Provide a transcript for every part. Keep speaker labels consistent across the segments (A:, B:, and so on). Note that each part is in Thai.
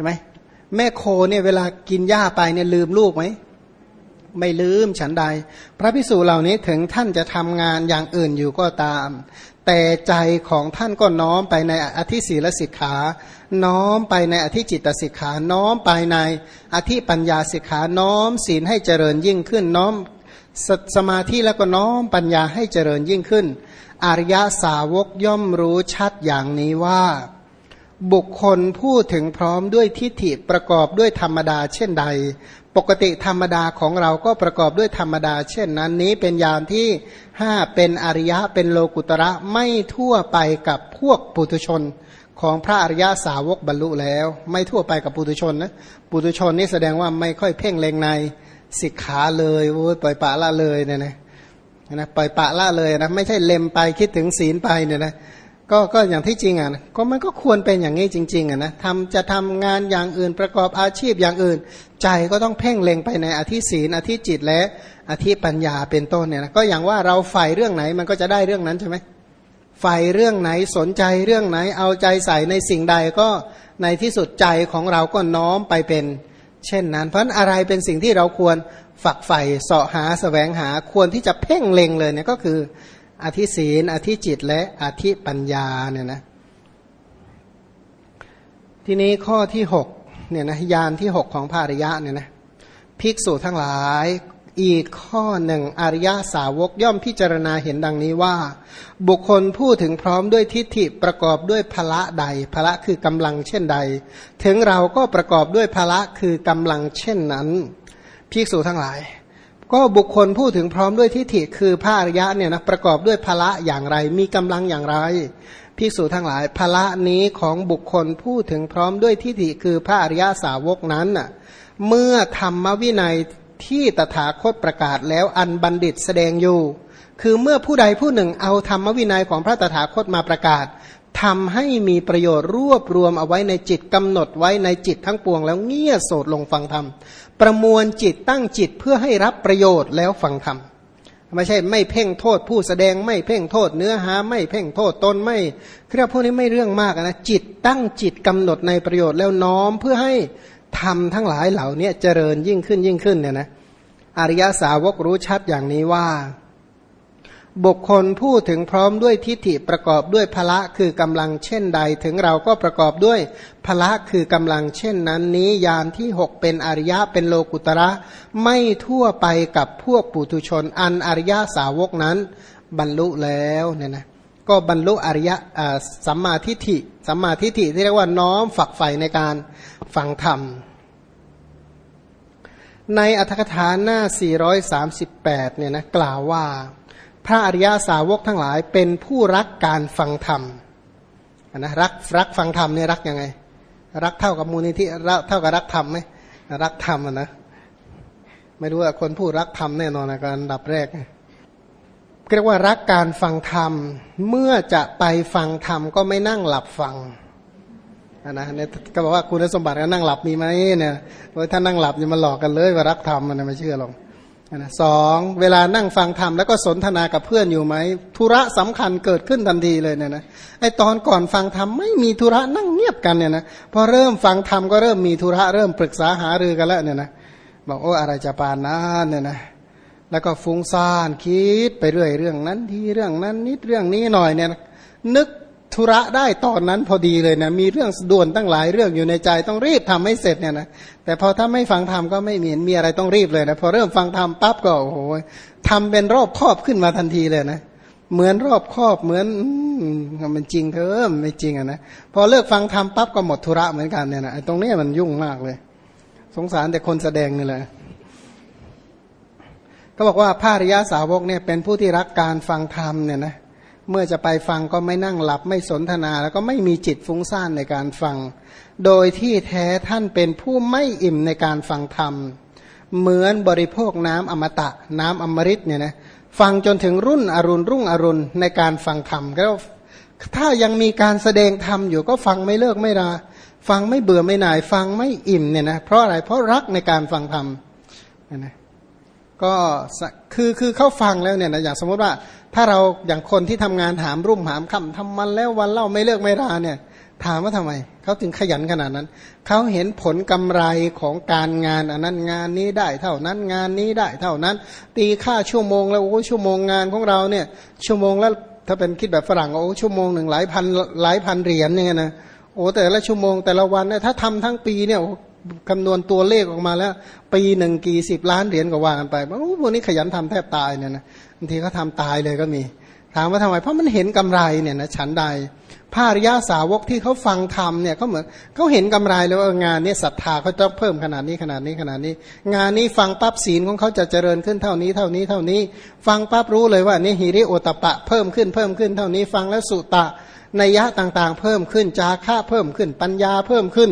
A: ช่ไหมแม่โคเนี่ยเวลากินหญ้าไปเนี่ยลืมลูกไหมไม่ลืมฉันใด พระพิสูจน์เหล่านี้ถึงท่านจะทำงานอย่างอื่นอยู่ก็ตาม แต่ใจของท่านก็น้อมไปในอธิศีลสิกขา น้อมไปในอธิจิตสิกขา น้อมไปในอธิปัญญาสิกขา น้อมศีลให้เจริญยิ่งขึ้น น้อมสสมาธิแล้วก็น้อมปัญญาให้เจริญยิ่งขึ้น อริยสาวกย่อมรู้ชัดอย่างนี้ว่า บุคคลพูดถึงพร้อมด้วยทิฏฐิประกอบด้วยธรรมดาเช่นใด ปกติธรรมดาของเราก็ประกอบด้วยธรรมดา เช่นนั้นนี้เป็นยานที่ห้าเป็นอริยะเป็นโลกุตระไม่ทั่วไปกับพวกปุถุชนของพระอริยสาวกบรรลุแล้ว ไม่ทั่วไปกับปุถุชนนะปุถุชนนี่แสดงว่าไม่ค่อยเพ่งเล็งในสิกขาเลยโอ้ยปล่อยปะละเลยเนี่ยนะนะปล่อยปะละเลยนะไม่ใช่เล็มไปคิดถึงศีลไปเนี่ยนะ ก็ก็อย่างที่จริงอะก็มันก็ควรเป็นอย่างนี้จริง ๆอะนะทำจะทำงานอย่างอื่นประกอบอาชีพอย่างอื่น ใจก็ต้องเพ่งเล็งไปในอธิศีลอธิจิตและอธิปัญญาเป็นต้นเนี่ยนะก็อย่างว่าเราใฝ่เรื่องไหนมันก็จะได้เรื่องนั้นใช่ไหมใฝ่เรื่องไหนสนใจเรื่องไหนเอาใจใส่ในสิ่งใดก็ในที่สุดใจของเราก็น้อมไปเป็น เช่นนั้น เพราะอะไรเป็นสิ่งที่เราควรฝักใฝ่เสาะหาสแสวงหาควรที่จะเพ่งเล็งเลยเนี่ยก็คือ อธิศีลอธิจิตและอธิปัญญาเนี่ยนะทีนี้ข้อที่หกเนี่ยนะยานที่หกของภาริยะเนี่ยนะภิกษุทั้งหลายอีกข้อหนึ่งอริยสาวกย่อมพิจารณาเห็นดังนี้ว่า บุคคลพูดถึงพร้อมด้วยทิฏฐิประกอบด้วยพละใดพละคือกำลังเช่นใด ถึงเราก็ประกอบด้วยพละคือกำลังเช่นนั้น ภิกษุทั้งหลาย ก็บุคคลพูดถึงพร้อมด้วยทิฏฐิคือพระอริยะเนี่ยนะประกอบด้วยพละอย่างไร มีกำลังอย่างไรภิกษุทั้งหลายพละนี้ของบุคคลพูดถึงพร้อมด้วยทิฏฐิคือพระอริยสาวกนั้นน่ะเมื่อธรรมวินัยที่ตถาคตประกาศแล้วอันบัณฑิตแสดงอยู่ คือเมื่อผู้ใดผู้หนึ่งเอาธรรมวินัยของพระตถาคตมาประกาศ ทำให้มีประโยชน์รวบรวมเอาไว้ในจิตกำหนดไว้ในจิตทั้งปวง แล้วเงี่ยโสดลงฟังธรรม ประมวลจิตตั้งจิตเพื่อให้รับประโยชน์แล้วฟังธรรมไม่ใช่ไม่เพ่งโทษผู้แสดงไม่เพ่งโทษเนื้อหาไม่เพ่งโทษตนไม่เรียกพวกนี้ไม่เรื่องมากนะจิตตั้งจิตกำหนดในประโยชน์แล้วน้อมเพื่อให้ทำทั้งหลายเหล่านี้เจริญยิ่งขึ้นยิ่งขึ้นเนี่ยนะอริยสาวกรู้ชัดอย่างนี้ว่า บุคคลพูดถึงพร้อมด้วยทิฏฐิประกอบด้วยพละคือกำลังเช่นใด ถึงเราก็ประกอบด้วยพละคือกำลังเช่นนั้น นี้ยานที่หกเป็นอริยะเป็นโลกุตระ ไม่ทั่วไปกับพวกปุถุชนอันอริยะสาวกนั้น บรรลุแล้วเนี่ยนะก็บรรลุอริยะสัมมาทิฏฐิสัมมาทิฏฐิที่เรียกว่าน้อมฝักใฝ่ในการฟังธรรม ในอัธกถาหน้า 438 เนี่ยนะกล่าวว่า พระอริยาสาวกทั้งหลายเป็นผู้รักการฟังธรรมนะรักรักฟังธรรมเนี่ยรักยังไง รักเท่ากับมูลนิธิรักเท่ากับรักธรรมไหมรักธรรมนะไม่รู้ว่าคนผู้รักธรรมแน่นอนนะการดับแรกเรียกว่ารักการฟังธรรมเมื่อจะไปฟังธรรมก็ไม่นั่งหลับฟังนะเนี่ยก็บอกว่าคุณสมบัติก็นั่งหลับมีไหมเนี่ยถ้านั่งหลับอย่ามาหลอกกันเลยว่ารักธรรมมันไม่เชื่อหรอก นะสองเวลานั่งฟังธรรมแล้วก็สนทนากับเพื่อนอยู่ไหมธุระสำคัญเกิดขึ้นทันทีเลยเนี่ยนะไอตอนก่อนฟังธรรมไม่มีธุระนั่งเงียบกันเนี่ยนะพอเริ่มฟังธรรมก็เริ่มมีธุระเริ่มปรึกษาหารือกันแล้วเนี่ยนะบอกโอ้อะไรจะปานนั้นเนี่ยนะแล้วก็ฟุ้งซ่านคิดไปเรื่อยเรื่องนั้นทีเรื่องนั้นนิดเรื่องนี้หน่อยเนี่ยนึก ธุระได้ตอนนั้นพอดีเลยนะมีเรื่องด่วนตั้งหลายเรื่องอยู่ในใจต้องรีบทำให้เสร็จเนี่ยนะแต่พอถ้าไม่ฟังธรรมก็ไม่มีมีอะไรต้องรีบเลยนะพอเริ่มฟังธรรมปั๊บก็โอ้โหทำเป็นรอบครอบขึ้นมาทันทีเลยนะ เหมือนรอบครอบเหมือนมันจริงเธอไม่จริงอะนะพอเลิกฟังธรรมปั๊บก็หมดธุระเหมือนกันเนี่ยนะตรงนี้มันยุ่งมากเลย สงสารแต่คนแสดงนี่แหละก็บอกว่าพระริยาสาวกเนี่ยเป็นผู้ที่รักการฟังธรรมเนี่ยนะ เมื่อจะไปฟังก็ไม่นั่งหลับไม่สนทนา แล้วก็ไม่มีจิตฟุ้งซ่านในการฟัง โดยที่แท้ท่านเป็นผู้ไม่อิ่มในการฟังธรรม เหมือนบริโภคน้ำอมตะ น้ำอมฤตเนี่ยนะฟังจนถึงรุ่นอรุณรุ่งอรุณในการฟังธรรมก็ถ้ายังมีการแสดงธรรมอยู่ก็ฟังไม่เลิกไม่ลาฟังไม่เบื่อไม่หน่าย ฟังไม่อิ่มเนี่ยนะเพราะอะไรเพราะรักในการฟังธรรมนะก็คือคือเข้าฟังแล้วเนี่ยนะอย่างสมมติว่า ถ้าเราอย่างคนที่ทำงานหามรุ่มหามค่ำทำมันแล้ววันเล่าไม่เลิกไม่ลาเนี่ย ถามว่าทำไมเขาถึงขยันขนาดนั้น เขาเห็นผลกำไรของการงานอันนั้นงานนี้ได้เท่านั้นงานนี้ได้เท่านั้น ตีค่าชั่วโมงแล้วโอ้ชั่วโมงงานของเราเนี่ย ชั่วโมงแล้วถ้าเป็นคิดแบบฝรั่งโอ้ชั่วโมงหนึ่งหลายพันหลายพันเหรียญเนี่ยนะโอ้แต่ละชั่วโมงแต่ละวันเนี่ยถ้าทำทั้งปีเนี่ย คำนวณตัวเลขออกมาแล้ว ปีหนึ่งกี่สิบล้านเหรียญก็ว่ากันไปโอ้พวกนี้ขยันทำแทบตายเนี่ยนะบางทีเขาทาตายเลยก็มี ถามว่าทำไม เพราะมันเห็นกำไรเนี่ยนะฉันใดพระริยาสาวกที่เขาฟังธรรมเนี่ยเขาเหมือนเขาเห็นกำไรแล้วว่างานนี้ศรัทธาเขาต้องเพิ่มขนาดนี้ขนาดนี้ขนาดนี้ งานนี้ฟังปั๊บศีลของเขาจะเจริญขึ้นเท่านี้เท่านี้เท่านี้ ฟังปั๊บรู้เลยว่านี่ฮิริโอตปะเพิ่มขึ้นเพิ่มขึ้นเท่านี้ฟังแล้วสุตะ นัยยะต่างๆ เพิ่มขึ้น จาค่าเพิ่มขึ้น ปัญญาเพิ่มขึ้น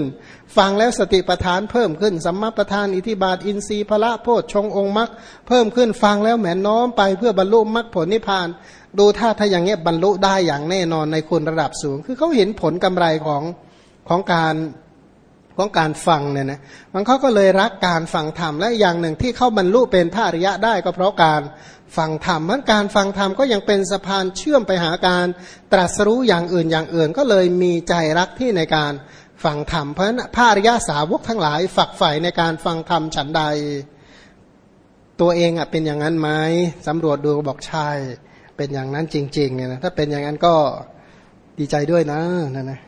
A: ฟังแล้วสติปทานเพิ่มขึ้น สัมมาประธานอิทิบาท อินทรีย์พระโพชฌงองค์มรรคเพิ่มขึ้น ฟังแล้วแหมน้อมไปเพื่อบรรลุมรรคผลนิพพาน ดูถ้าถ้าอย่างเงี้ยบรรลุได้อย่างแน่นอนในคุณระดับสูง คือเขาเห็นผลกำไรของของการ ของการฟังเนี่ยนะมันเขาก็เลยรักการฟังธรรมและอย่างหนึ่งที่เข้าบรรลุเป็นพระอริยะได้ก็เพราะการฟังธรรมมันการฟังธรรมก็ยังเป็นสะพานเชื่อมไปหาการตรัสรู้อย่างอื่นอย่างอื่น ก็เลยมีใจรักที่ในการฟังธรรมเพราะนั้นพระอริยาสาวกทั้งหลายฝักใฝ่ในการฟังธรรมฉันใด ตัวเองอะเป็นอย่างนั้นไหมสำรวจดูบอกใช่เป็นอย่างนั้นจริงๆเนี่ยนะถ้าเป็นอย่างนั้นก็ดีใจด้วยนะนะนะ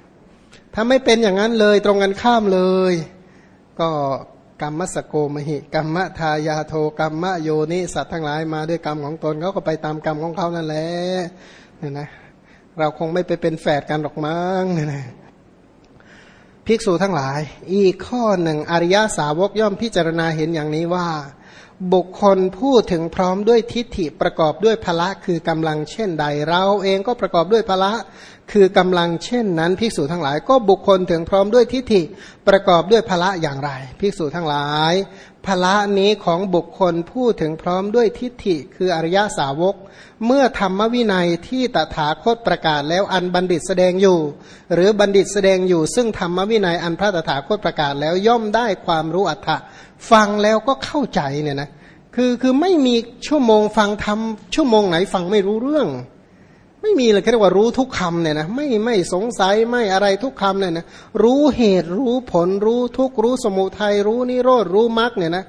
A: ถ้าไม่เป็นอย่างนั้นเลยตรงกันข้ามเลย ก็กรรมสโกมหิกรรมทายาโทกรรมโยนิสัตว์ทั้งหลายมาด้วยกรรมของตนเขาก็ไปตามกรรมของเขานั่นแหละเนี่ยนะ เราคงไม่ไปเป็นแฝดกันหรอกมั้งเนี่ยนะภิกษุทั้งหลาย อีกข้อหนึ่งอริยาสาวกย่อมพิจารณาเห็นอย่างนี้ว่า บุคคลพูดถึงพร้อมด้วยทิฏฐิประกอบด้วยพละคือกำลังเช่นใด เราเองก็ประกอบด้วยพละคือกำลังเช่นนั้นภิกษุทั้งหลาย ก็บุคคลถึงพร้อมด้วยทิฏฐิประกอบด้วยพละอย่างไรภิกษุทั้งหลายพละนี้ของบุคคลพูดถึงพร้อมด้วยทิฏฐิคืออริยสาวก เมื่อธรรมวินัยที่ตถาคตประกาศแล้วอันบัณฑิตแสดงอยู่ หรือบัณฑิตแสดงอยู่ ซึ่งธรรมวินัยอันพระตถาคตประกาศแล้วย่อมได้ความรู้อัตถะฟังแล้วก็เข้าใจเนี่ยนะคือคือไม่มีชั่วโมงฟังทำชั่วโมงไหนฟังไม่รู้เรื่อง ไม่มีเลยแค่ว่ารู้ทุกคำเนี่ยนะไม่ไม่สงสัยไม่อะไรทุกคำเนี่ยนะรู้เหตุรู้ผลรู้ทุกรู้สมุทัยรู้นิโรธรู้มรรคเนี่ยนะ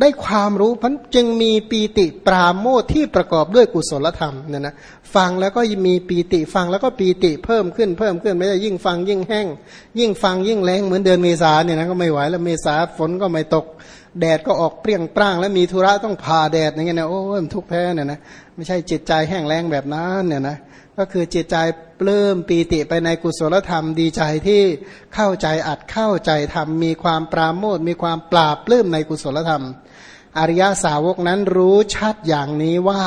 A: ได้ความรู้พันจึงมีปีติปราโมทที่ประกอบด้วยกุศลธรรมเนี่ยนะฟังแล้วก็มีปีติฟังแล้วก็ปีติเพิ่มขึ้นเพิ่มขึ้นไม่ได้ยิ่งฟังยิ่งแห้ง ยิ่งฟังยิ่งแรงเหมือนเดือนเมษาเนี่ยนะก็ไม่ไหวแล้วเมษาฝนก็ไม่ตก แดดก็ออกเปรี้ยงปร้าง แล้วมีธุระต้องผ่าแดดอย่างเงี้ยนะโอ้ยทุกแพ้เนี่ยนะไม่ใช่จิตใจแห้งแรงแบบนั้นเนี่ยนะก็คือจิตใจปลื้มปีติไปในกุศลธรรมดีใจที่เข้าใจอัดเข้าใจธรรมมีความปราโมทมีความปราบปลื้มในกุศลธรรม อริยสาวกนั้นรู้ชัดอย่างนี้ว่า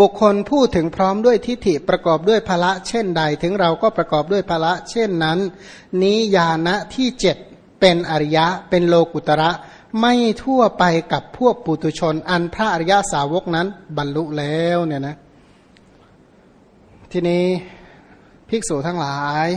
A: บุคคลพูดถึงพร้อมด้วยทิฏฐิประกอบด้วยภละเช่นใด ถึงเราก็ประกอบด้วยภละเช่นนั้น นี้ญาณะที่เจ็ด เป็นอริยะเป็นโลกุตระไม่ทั่วไปกับพวกปุตุชน อันพระอริยสาวกนั้นบรรลุแล้วเนี่ยนะทีนี้ภิกษุทั้งหลาย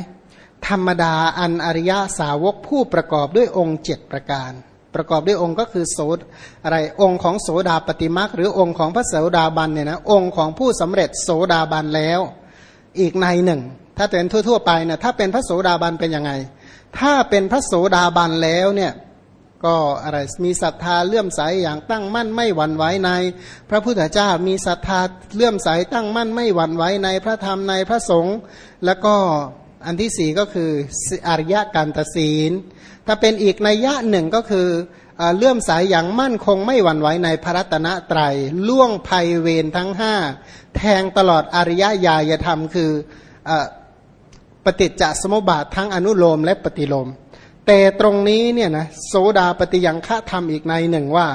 A: ธรรมดาอันอริยสาวกผู้ประกอบด้วยองค์เจ็ดประการ ประกอบด้วยองค์ก็คือโสดอะไรองค์ของโสดาปฏิมักหรือองค์ของพระโสดาบันเนี่ยนะองค์ของผู้สำเร็จโสดาบันแล้ว อีกในหนึ่ง ถ้าเป็นทั่ว ๆ ไปเนี่ยถ้าเป็นพระโสดาบันเป็นยังไง ถ้าเป็นพระโสดาบันแล้วเนี่ยก็อะไรมีศรัทธาเลื่อมใสอย่างตั้งมั่นไม่หวั่นไหวใน พระพุทธเจ้ามีศรัทธาเลื่อมใสตั้งมั่นไม่หวั่นไหวในพระธรรมในพระสงฆ์แล้วก็อันที่สี่ก็คืออริยการตศีล ถ้าเป็นอีกนัยยะหนึ่งก็คือเลื่อมสายอย่างมั่นคงไม่หวั่นไหวในพระรัตนตรยัยล่วงภัยเวรทั้งห้าแทงตลอดอริยญาณธรรมคืออ ปฏิจจสมุปบาททั้งอนุโลมและปฏิโลม แต่ตรงนี้เนี่ยนะโสดาปฏิยังฆะธรรมอีกในหนึ่งว่า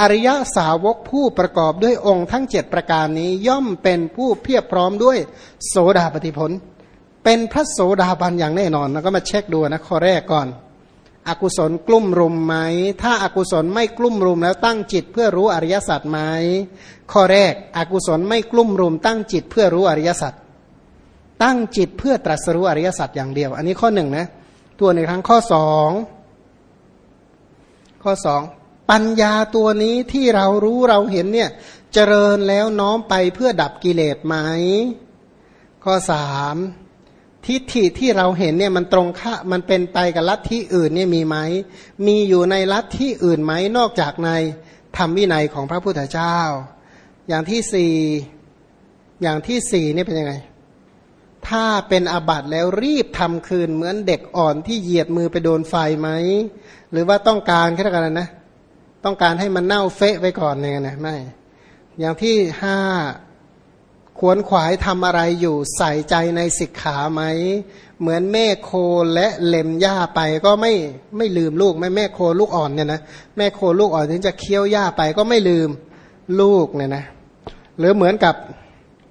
A: อริยสาวกผู้ประกอบด้วยองค์ทั้งเจ็ดประการนี้ย่อมเป็นผู้เพียบพร้อมด้วยโสดาปฏิผล เป็นพระโสดาบันอย่างแน่นอนแล้วก็มาเช็คดูนะข้อแรกก่อน อกุศลกลุ่มรุมไหม ถ้าอากุศลไม่กลุ่มรุมแล้วตั้งจิตเพื่อรู้อริยสัจไหมข้อแรก อกุศลไม่กลุ่มรุมตั้งจิตเพื่อรู้อริยสัจ ตั้งจิตเพื่อตรัสรู้อริยสัจอย่างเดียว อันนี้ข้อหนึ่งนะตัวในครั้งข้อสองข้อสองปัญญาตัวนี้ที่เรารู้เราเห็นเนี่ยเจริญแล้วน้อมไปเพื่อดับกิเลสไหมข้อสามทิฏฐิที่เราเห็นเนี่ยมันตรงค่ามันเป็นไปกับลัทธิอื่นเนี่ยมีไหมมีอยู่ในลัทธิอื่นไหมนอกจากในธรรมวินัยของพระพุทธเจ้า อย่างที่สี่อย่างที่สี่นี่เป็นยังไง ถ้าเป็นอาบัติแล้วรีบทำคืนเหมือนเด็กอ่อนที่เหยียดมือไปโดนไฟไหม หรือว่าต้องการแค่ไหนนะ ต้องการให้มันเน่าเฟะไปก่อนเนี่ยนะไม่ อย่างที่ห้าขวนขวายทำอะไรอยู่ใส่ใจในสิกขาไหม เหมือนแม่โคและเล็มหญ้าไปก็ไม่ไม่ลืมลูกแม่แม่โคลูกอ่อนเนี่ยนะแม่โคลูกอ่อนถึงจะเคี้ยวหญ้าไปก็ไม่ลืมลูกเนี่ยนะหรือเหมือนกับ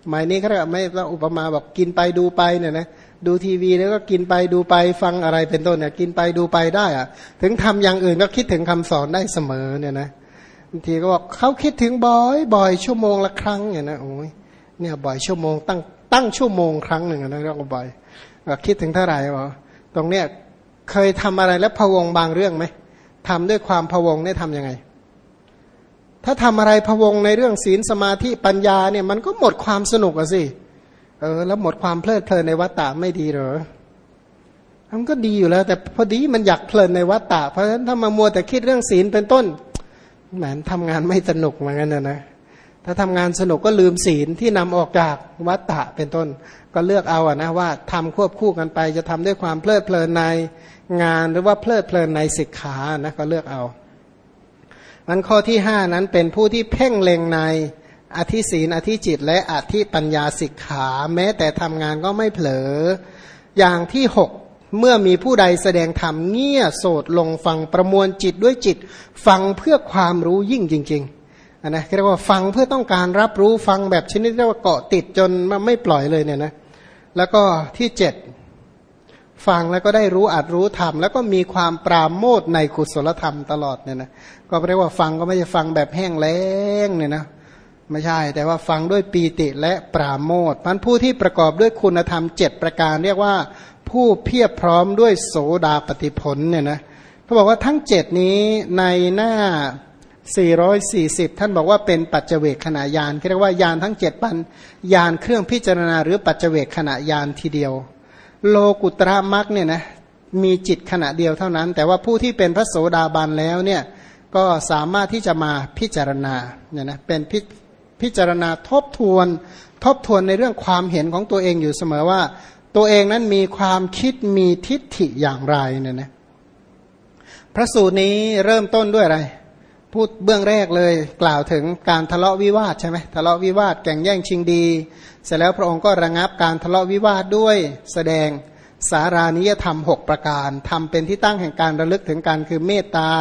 A: หมายนี้เขาเรียกไม่ต้องอุปมาบอกกินไปดูไปเนี่ยนะดูทีวีแล้วก็กินไปดูไปฟังอะไรเป็นต้นเนี่ยกินไปดูไปได้อะถึงทำอย่างอื่นก็คิดถึงคำสอนได้เสมอเนี่ยนะบางทีก็บอกเขาคิดถึงบ่อยบ่อยชั่วโมงละครั้งเนี่ยนะโอ้ยเนี่ยบ่อยชั่วโมงตั้งตั้งชั่วโมงครั้งหนึ่งนะเรียกว่าบ่อยคิดถึงเท่าไหร่บอตรงเนี้ยเคยทำอะไรแล้วพะวงบางเรื่องไหมทำด้วยความพะวงเนี่ยทำยังไง ถ้าทำอะไรพวงในเรื่องศีลสมาธิปัญญาเนี่ยมันก็หมดความสนุกอะสิ เออ แล้วหมดความเพลิดเพลินในวัฏฏะไม่ดีหรอมันก็ดีอยู่แล้ว แต่พอดีมันอยากเพลินในวัฏฏะเพราะฉะนั้นถ้ามามัวแต่คิดเรื่องศีลเป็นต้นแหมทำงานไม่สนุกเหมือนกันนะนะถ้าทำงานสนุกก็ลืมศีลที่นำออกจากวัตตะเป็นต้น ก็เลือกเอาอะนะว่าทำควบคู่กันไป จะทำด้วยความเพลิดเพลินในงานหรือว่าเพลิดเพลินในศิกขานะก็เลือกเอา มันข้อที่ห้านั้นเป็นผู้ที่เพ่งเล็งในอธิศีนอธิจิต และอธิปัญญาศิกขา แม้แต่ทำงานก็ไม่เผลอ อย่างที่หกเมื่อมีผู้ใดแสดงธรรมเงี่ยโสดลงฟังประมวลจิตด้วยจิต ฟังเพื่อความรู้ยิ่งจริงๆนะเรียกว่าฟังเพื่อต้องการรับรู้ฟังแบบชนิดเรียกว่าเกาะติดจนไม่ปล่อยเลยเนี่ยนะแล้วก็ที่เจ็ด ฟังแล้วก็ได้รู้อัดรู้ธรรมแล้วก็มีความปราโมทในกุศลธรรมตลอดเนี่ยนะก็เรียกว่าฟังก็ไม่ใช่ฟังแบบแห้งแล้งเนี่ยนะไม่ใช่ แต่ว่าฟังด้วยปีติและปราโมทพันผู้ที่ประกอบด้วยคุณธรรมเจ็ดประการ เรียกว่าผู้เพียบพร้อมด้วยโสดาปฏิผลเนี่ยนะเขาบอกว่าทั้งเจ็ดนี้ในหน้า 440 ท่านบอกว่าเป็นปัจเจกขณะยานเรียกว่ายานทั้งเจ็ดปันยานเครื่องพิจารณาหรือปัจเจกขณะยานทีเดียว โลกุตระมักเนี่ยนะมีจิตขณะเดียวเท่านั้น แต่ว่าผู้ที่เป็นพระโสดาบันแล้วเนี่ยก็สามารถที่จะมาพิจารณาเนี่ยนะเป็นพิพิจารณาทบทวนทบทวนในเรื่องความเห็นของตัวเองอยู่เสมอว่า ตัวเองนั้นมีความคิดมีทิฏฐิอย่างไรเนี่ยนะพระสูตรนี้เริ่มต้นด้วยอะไร พูดเบื้องแรกเลยกล่าวถึงการทะเลาะวิวาทใช่ไหมทะเลาะวิวาทแก่งแย่งชิงดี เสร็จแล้วพระองค์ก็ระงับการทะเลาะวิวาทด้วยแสดงสารานิยธรรมหกประการทำเป็นที่ตั้งแห่งการระลึกถึงการคือเมตตา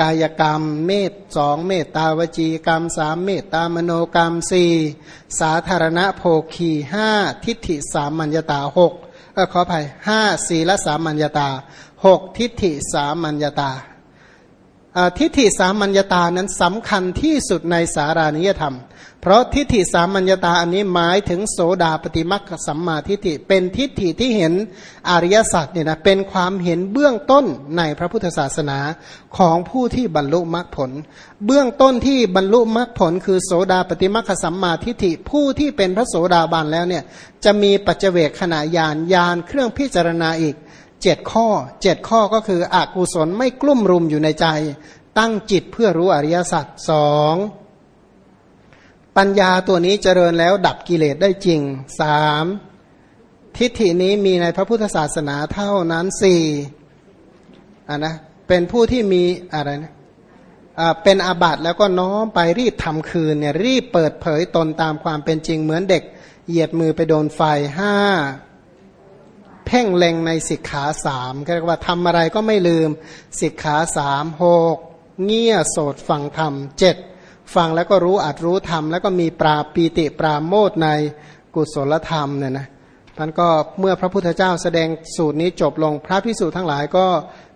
A: กายกรรม เมตสองเมตตาวจีกรรมสามเมตตามโนกรรมสี่สาธารณโภคีห้าทิฏฐิสามัญญาตาหกขออภัยห้าศีลสามัญญาตาหกทิฏฐิสามัญญาตา ทิฏฐิสามัญญาตานั้นสำคัญที่สุดในสารานิยธรรม เพราะทิฏฐิสามัญญาตาอันนี้หมายถึงโสดาปฏิมักสัมมาทิฏฐิเป็นทิฏฐิที่เห็นอริยสัจเนี่ยนะเป็นความเห็นเบื้องต้นในพระพุทธศาสนาของผู้ที่บรรลุมรรคผล เบื้องต้นที่บรรลุมรรคผล คือโสดาปฏิมักสัมมาทิฏฐิผู้ที่เป็นพระโสดาบันแล้วเนี่ยจะมีปัจเจกขณะยานยานเครื่องพิจารณาอีก เจ็ดข้อเจ็ดข้อก็คืออกุศลไม่กลุ่มรุมอยู่ในใจ ตั้งจิตเพื่อรู้อริยสัจสองปัญญาตัวนี้เจริญแล้วดับกิเลสได้จริงสามทิฏฐินี้มีในพระพุทธศาสนาเท่านั้นสี่อ่านะเป็นผู้ที่มีอะไรนะเป็นอาบัติแล้วก็น้อมไปรีบทำคืนเนี่ยรีบเปิดเผยตนตามความเป็นจริงเหมือนเด็ก เหยียดมือไปโดนไฟห้า พ่งเล็งในสิกขาสามเรียกว่าทำอะไรก็ไม่ลืมสิกขาสามหกเงี่ยโสดฟังธรรมเจ็ดฟังแล้วก็รู้อัดรู้ธรรม แล้วก็มีปราปีติปราโมทในกุศลธรรมเนี่ยนะท่านก็เมื่อพระพุทธเจ้าแสดงสูตรนี้จบลงพระพิสุทั้งหลายก็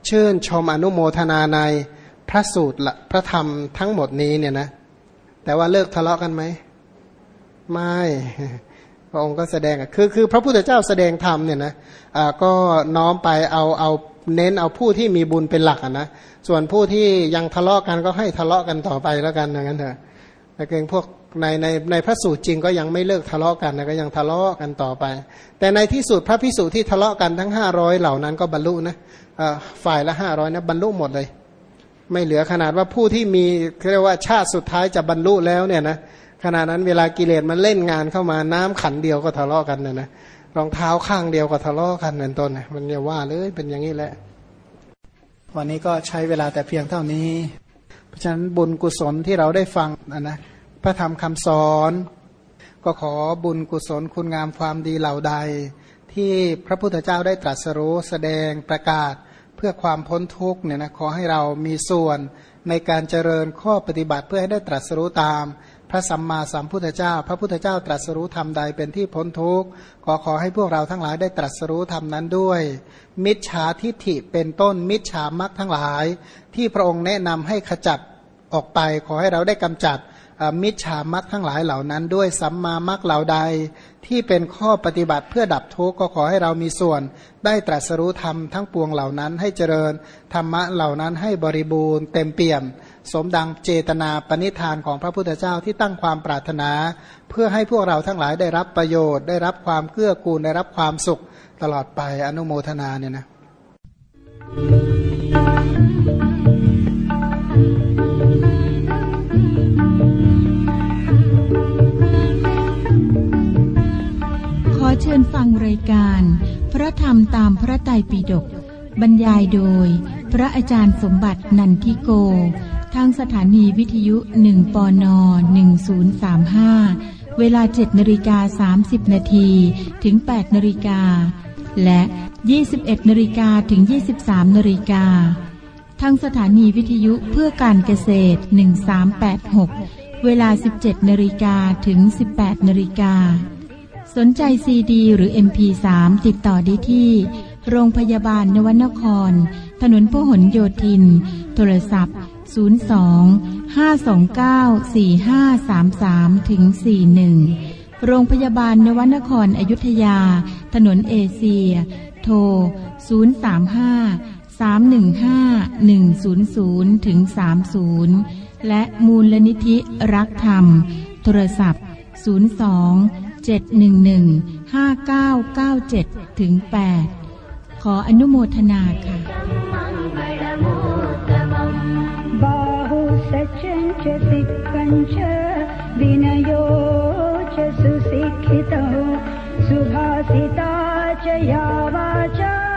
A: ชื่นชมอนุโมทนาในพระสูตรพระธรรมทั้งหมดนี้เนี่ยนะแต่ว่าเลิกทะเลาะกันไหม ไม่ ระองค์ก็แสดงคือคือพระพุทธเจ้าแสดงธรรมเนี่ยนะอ่าก็น้อมไปเอาเอาเน้นเอาผู้ที่มีบุญเป็นหลักนะส่วนผู้ที่ยังทะเลาะกันก็ให้ทะเลาะกันต่อไปแล้วกันอย่างนั้นเถอะแต่เกรงพวกในในในพระสูตรจริงก็ยังไม่เลิกทะเลาะกันนะก็ยังทะเลาะกันต่อไป แต่ในที่สุดพระพิสุที่ทะเลาะกันทั้งห้าร้อยเหล่านั้นก็บรรลุนะฝ่ายละห้าร้อยนะบรรลุหมดเลย ไม่เหลือขนาดว่าผู้ที่มีเรียกว่าชาติสุดท้ายจะบรรลุแล้วเนี่ยนะ ขณะนั้นเวลากิเลสมันเล่นงานเข้ามาน้ำขันเดียวก็ทะเลาะกันนะนะรองเท้าข้างเดียวก็ทะเลาะกันเป็นต้นมันจะว่าเลยเป็นอย่างนี้แหละ วันนี้ก็ใช้เวลาแต่เพียงเท่านี้ เพราะฉะนั้นบุญกุศลที่เราได้ฟังนะนะพระธรรมคำสอน ก็ขอบุญกุศลคุณงามความดีเหล่าใด ที่พระพุทธเจ้าได้ตรัสรู้แสดงประกาศเพื่อความพ้นทุกข์เนี่ยนะขอให้เรามีส่วนในการเจริญข้อปฏิบัติเพื่อให้ได้ตรัสรู้ตาม ระสัมมาสัมพุทธเจ้า พระพุทธเจ้าตรัสรู้ธรรมใดเป็นที่พ้นทุกข์ขอขอให้พวกเราทั้งหลายได้ตรัสรู้ธรรมนั้นด้วย มิจฉาทิฏฐิเป็นต้นมิจฉามักทั้งหลาย ที่พระองค์แนะนำให้ขจัดออกไป ขอให้เราได้กำจัดมิจฉามักทั้งหลายเหล่านั้น ด้วยสัมมามักเหล่าใด ที่เป็นข้อปฏิบัติเพื่อดับทุกข์ก็ขอให้เรามีส่วน ได้ตรัสรู้ธรรมทั้งปวงเหล่านั้นให้เจริญธรรมะเหล่านั้นให้บริบูรณ์เต็มเปี่ยม สมดังเจตนาปณิธานของพระพุทธเจ้าที่ตั้งความปรารถนา เพื่อให้พวกเราทั้งหลายได้รับประโยชน์ ได้รับความเกื้อกูลได้รับความสุขตลอดไปอนุโมทนาเนี่ยนะ
B: ขอเชิญฟังรายการ พระธรรมตามพระไตรปิฎกบรรยายโดย พระอาจารย์สมบัตินันทิโก ทางสถานีวิทยุ 1 ปน 1035 เวลา 7นาฬิกา30 นาที ถึง 8นาฬิกา และ 21นาฬิกาถึง 23นาฬิกา ทางสถานีวิทยุเพื่อการเกษตร 1386 เวลา 17นาฬิกาถึง 18นาฬิกา สนใจซีดี หรือ MP3 ติดต่อได้ที่ โรงพยาบาลนวนคร ถนนพหลโยธิน โทรศัพท์ 02 529 4533ถึง41 โรงพยาบาลนวนครอยุธยา ถนนเอเชีย โทร 035 315 100ถึง30 และมูลนิธิรักธรรม โทรศัพท์ 02 711 5997ถึง8ขออนุโมทนาค่ะ
C: सिक्कञ्च विनयो च सुशिक्षितौ सुभाषिता च या वाचा।